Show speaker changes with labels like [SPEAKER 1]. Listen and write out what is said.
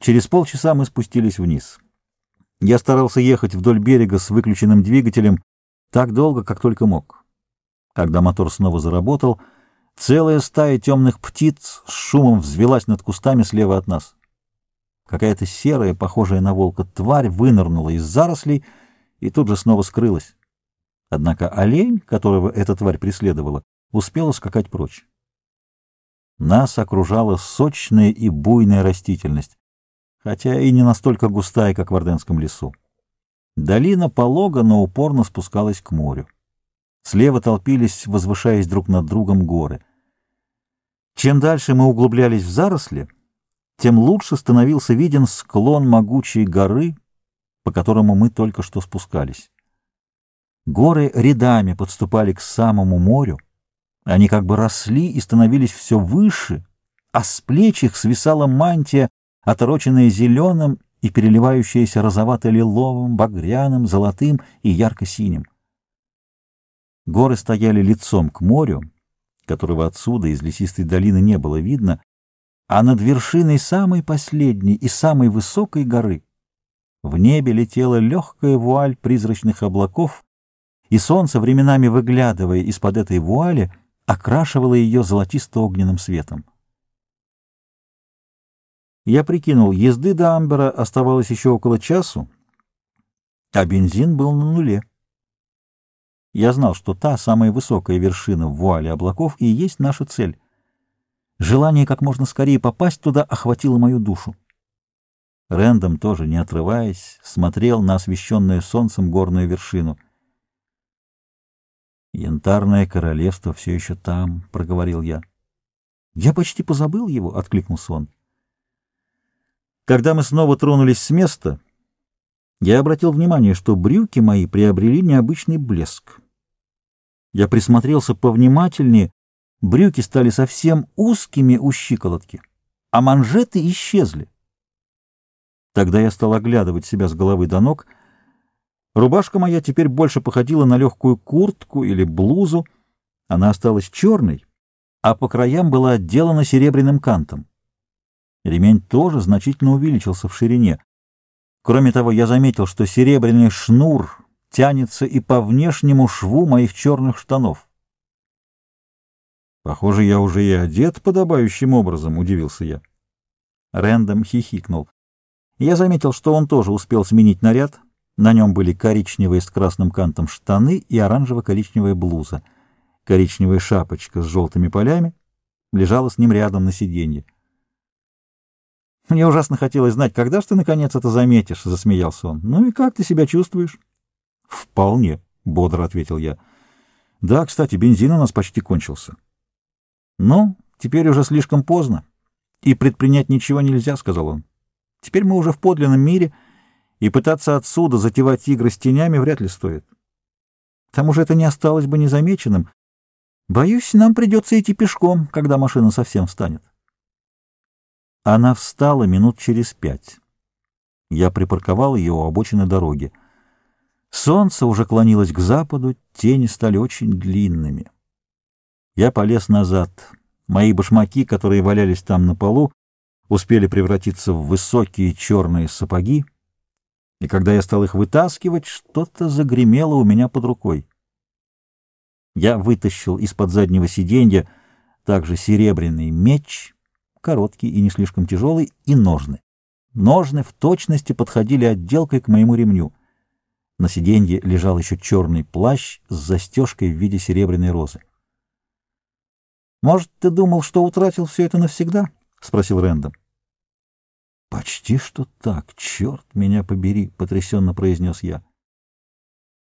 [SPEAKER 1] Через полчаса мы спустились вниз. Я старался ехать вдоль берега с выключенным двигателем так долго, как только мог. Когда мотор снова заработал, целая стая темных птиц с шумом взвелась над кустами слева от нас. Какая-то серая, похожая на волка, тварь вынырнула из зарослей и тут же снова скрылась. Однако олень, которого эта тварь преследовала, успел ускакать прочь. Нас окружала сочная и буйная растительность хотя и не настолько густая, как в Орденском лесу. Долина полога, но упорно спускалась к морю. Слева толпились, возвышаясь друг над другом, горы. Чем дальше мы углублялись в заросли, тем лучше становился виден склон могучей горы, по которому мы только что спускались. Горы рядами подступали к самому морю, они как бы росли и становились все выше, а с плеч их свисала мантия отороченные зеленым и переливающиеся розовато-лиловым, багряным, золотым и ярко-синим. Горы стояли лицом к морю, которого отсюда из лесистой долины не было видно, а над вершиной самой последней и самой высокой горы в небе летела легкая вуаль призрачных облаков, и солнце, временами выглядывая из-под этой вуали, окрашивало ее золотисто-огненным светом. Я прикинул, езды до Амбера оставалось еще около часу, а бензин был на нуле. Я знал, что та самая высокая вершина в вуале облаков и есть наша цель. Желание как можно скорее попасть туда охватило мою душу. Рэндом, тоже не отрываясь, смотрел на освещенную солнцем горную вершину. «Янтарное королевство все еще там», — проговорил я. «Я почти позабыл его», — откликнулся он. Когда мы снова тронулись с места, я обратил внимание, что брюки мои приобрели необычный блеск. Я присмотрелся повнимательнее, брюки стали совсем узкими у щиколотки, а манжеты исчезли. Тогда я стал оглядывать себя с головы до ног. Рубашка моя теперь больше походила на легкую куртку или блузу. Она осталась черной, а по краям была отделана серебряным кантом. Ремень тоже значительно увеличился в ширине. Кроме того, я заметил, что серебряный шнур тянется и по внешнему шву моих черных штанов. «Похоже, я уже и одет подобающим образом», — удивился я. Рэндом хихикнул. Я заметил, что он тоже успел сменить наряд. На нем были коричневые с красным кантом штаны и оранжево-коричневая блуза. Коричневая шапочка с желтыми полями лежала с ним рядом на сиденье. Мне ужасно хотелось знать, когда же ты наконец это заметишь, — засмеялся он. — Ну и как ты себя чувствуешь? — Вполне, — бодро ответил я. — Да, кстати, бензин у нас почти кончился. — Ну, теперь уже слишком поздно, и предпринять ничего нельзя, — сказал он. — Теперь мы уже в подлинном мире, и пытаться отсюда затевать игры с тенями вряд ли стоит. К тому же это не осталось бы незамеченным. Боюсь, нам придется идти пешком, когда машина совсем встанет. Она встала минут через пять. Я припарковал ее у обочины дороги. Солнце уже клонилось к западу, тени стали очень длинными. Я полез назад. Мои башмаки, которые валялись там на полу, успели превратиться в высокие черные сапоги, и когда я стал их вытаскивать, что-то загремело у меня под рукой. Я вытащил из-под заднего сиденья также серебряный меч — короткий и не слишком тяжелый, и ножны. Ножны в точности подходили отделкой к моему ремню. На сиденье лежал еще черный плащ с застежкой в виде серебряной розы. «Может, ты думал, что утратил все это навсегда?» — спросил Рэндом. «Почти что так, черт меня побери», — потрясенно произнес я.